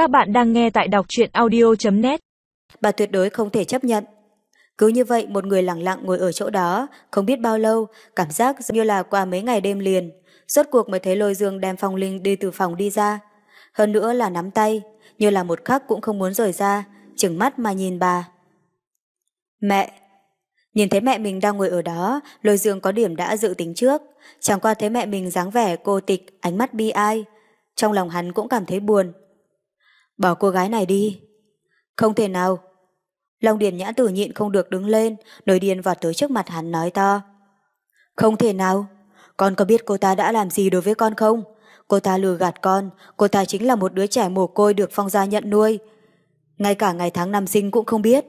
Các bạn đang nghe tại đọc truyện audio.net Bà tuyệt đối không thể chấp nhận. Cứ như vậy một người lặng lặng ngồi ở chỗ đó, không biết bao lâu, cảm giác như là qua mấy ngày đêm liền. Rốt cuộc mới thấy lôi dương đem phong linh đi từ phòng đi ra. Hơn nữa là nắm tay, như là một khắc cũng không muốn rời ra, chừng mắt mà nhìn bà. Mẹ! Nhìn thấy mẹ mình đang ngồi ở đó, lôi dương có điểm đã dự tính trước. Chẳng qua thấy mẹ mình dáng vẻ cô tịch, ánh mắt bi ai. Trong lòng hắn cũng cảm thấy buồn. Bỏ cô gái này đi. Không thể nào. Long Điền Nhã Tử nhịn không được đứng lên, nổi điên vọt tới trước mặt hắn nói to. Không thể nào. Con có biết cô ta đã làm gì đối với con không? Cô ta lừa gạt con, cô ta chính là một đứa trẻ mồ côi được phong gia nhận nuôi. Ngay cả ngày tháng năm sinh cũng không biết.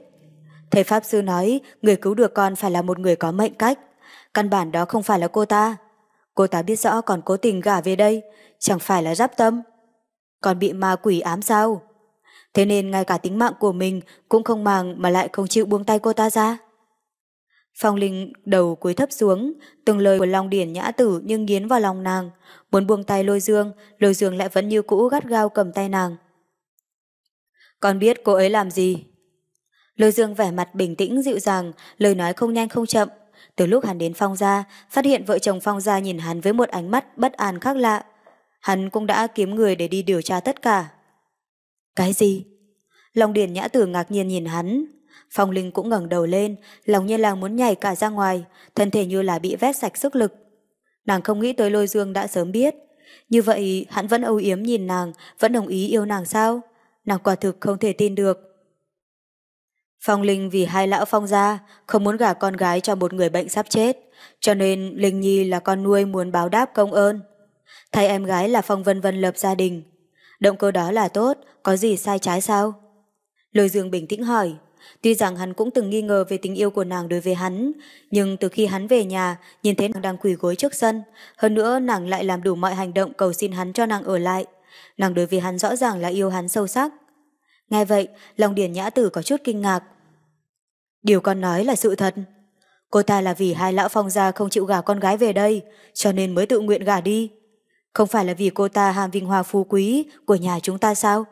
Thầy Pháp Sư nói người cứu được con phải là một người có mệnh cách. Căn bản đó không phải là cô ta. Cô ta biết rõ còn cố tình gả về đây, chẳng phải là giáp tâm. Còn bị ma quỷ ám sao? Thế nên ngay cả tính mạng của mình cũng không màng mà lại không chịu buông tay cô ta ra. Phong Linh đầu cúi thấp xuống, từng lời của Long Điển nhã tử nhưng nghiến vào lòng nàng, muốn buông tay lôi dương, lôi dương lại vẫn như cũ gắt gao cầm tay nàng. Con biết cô ấy làm gì? Lôi dương vẻ mặt bình tĩnh dịu dàng, lời nói không nhanh không chậm. Từ lúc hắn đến Phong gia, phát hiện vợ chồng Phong gia nhìn hắn với một ánh mắt bất an khác lạ. Hắn cũng đã kiếm người để đi điều tra tất cả. Cái gì? Long Điền Nhã Tử ngạc nhiên nhìn hắn. Phong Linh cũng ngẩng đầu lên, lòng như là muốn nhảy cả ra ngoài, thân thể như là bị vét sạch sức lực. Nàng không nghĩ tới lôi dương đã sớm biết. Như vậy hắn vẫn âu yếm nhìn nàng, vẫn đồng ý yêu nàng sao? Nàng quả thực không thể tin được. Phong Linh vì hai lão phong gia không muốn gả con gái cho một người bệnh sắp chết, cho nên Linh Nhi là con nuôi muốn báo đáp công ơn. Thay em gái là Phong Vân Vân lập gia đình. Động cơ đó là tốt, có gì sai trái sao? Lôi Dương bình tĩnh hỏi, tuy rằng hắn cũng từng nghi ngờ về tình yêu của nàng đối với hắn, nhưng từ khi hắn về nhà, nhìn thấy nàng đang quỳ gối trước sân, hơn nữa nàng lại làm đủ mọi hành động cầu xin hắn cho nàng ở lại. Nàng đối với hắn rõ ràng là yêu hắn sâu sắc. Nghe vậy, lòng điển nhã tử có chút kinh ngạc. Điều con nói là sự thật. Cô ta là vì hai lão phong gia không chịu gả con gái về đây, cho nên mới tự nguyện gả đi. Không phải là vì cô ta ham vinh hoa phú quý của nhà chúng ta sao?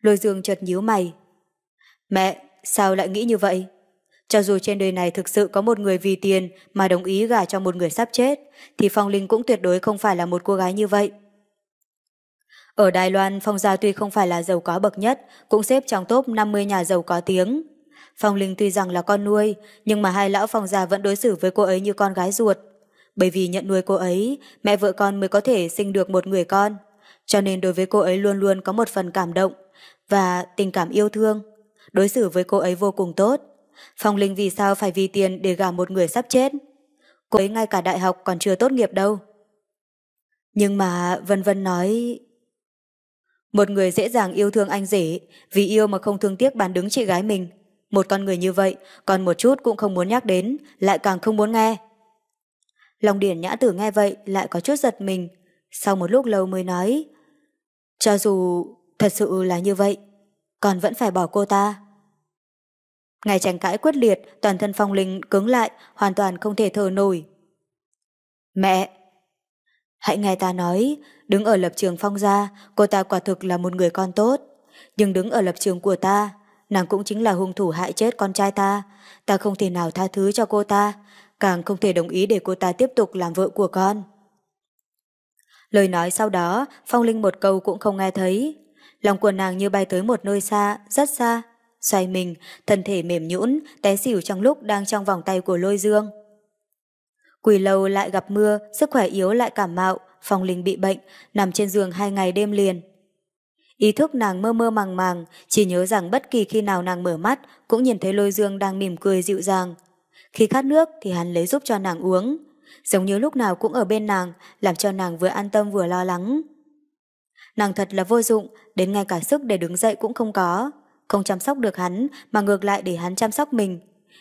Lôi dương chợt nhíu mày. Mẹ, sao lại nghĩ như vậy? Cho dù trên đời này thực sự có một người vì tiền mà đồng ý gả cho một người sắp chết, thì Phong Linh cũng tuyệt đối không phải là một cô gái như vậy. Ở Đài Loan, Phong Gia tuy không phải là giàu có bậc nhất, cũng xếp trong top 50 nhà giàu có tiếng. Phong Linh tuy rằng là con nuôi, nhưng mà hai lão Phong Gia vẫn đối xử với cô ấy như con gái ruột. Bởi vì nhận nuôi cô ấy, mẹ vợ con mới có thể sinh được một người con. Cho nên đối với cô ấy luôn luôn có một phần cảm động và tình cảm yêu thương. Đối xử với cô ấy vô cùng tốt. Phong Linh vì sao phải vì tiền để gả một người sắp chết? Cô ấy ngay cả đại học còn chưa tốt nghiệp đâu. Nhưng mà Vân Vân nói... Một người dễ dàng yêu thương anh rể, vì yêu mà không thương tiếc bàn đứng chị gái mình. Một con người như vậy, còn một chút cũng không muốn nhắc đến, lại càng không muốn nghe. Long Điển Nhã Tử nghe vậy lại có chút giật mình, sau một lúc lâu mới nói Cho dù thật sự là như vậy, còn vẫn phải bỏ cô ta. Ngày tranh cãi quyết liệt, toàn thân phong linh cứng lại, hoàn toàn không thể thở nổi. Mẹ! Hãy nghe ta nói, đứng ở lập trường phong gia, cô ta quả thực là một người con tốt. Nhưng đứng ở lập trường của ta, nàng cũng chính là hung thủ hại chết con trai ta. Ta không thể nào tha thứ cho cô ta, càng không thể đồng ý để cô ta tiếp tục làm vợ của con. Lời nói sau đó, Phong Linh một câu cũng không nghe thấy. Lòng của nàng như bay tới một nơi xa, rất xa. Xoay mình, thân thể mềm nhũn, té xỉu trong lúc đang trong vòng tay của lôi dương. Quỳ lâu lại gặp mưa, sức khỏe yếu lại cảm mạo, Phong Linh bị bệnh, nằm trên giường hai ngày đêm liền. Ý thức nàng mơ mơ màng màng, chỉ nhớ rằng bất kỳ khi nào nàng mở mắt cũng nhìn thấy lôi dương đang mỉm cười dịu dàng. Khi khát nước thì hắn lấy giúp cho nàng uống, giống như lúc nào cũng ở bên nàng, làm cho nàng vừa an tâm vừa lo lắng. Nàng thật là vô dụng, đến ngay cả sức để đứng dậy cũng không có, không chăm sóc được hắn mà ngược lại để hắn chăm sóc mình.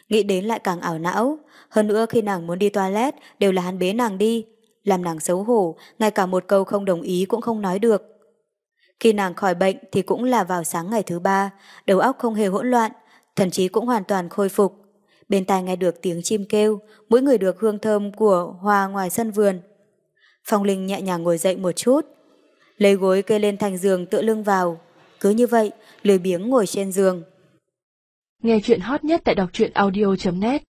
Nghĩ đến lại càng ảo não, hơn nữa khi nàng muốn đi toilet đều là hắn bế nàng đi, làm nàng xấu hổ, ngay cả một câu không đồng ý cũng không nói được. Khi nàng khỏi bệnh thì cũng là vào sáng ngày thứ ba, đầu óc không hề hỗn loạn, thậm chí cũng hoàn toàn khôi phục bên tai nghe được tiếng chim kêu, mỗi người được hương thơm của hoa ngoài sân vườn. Phong Linh nhẹ nhàng ngồi dậy một chút, lấy gối kê lên thành giường tựa lưng vào, cứ như vậy, lười biếng ngồi trên giường. Nghe chuyện hot nhất tại đọc truyện audio.net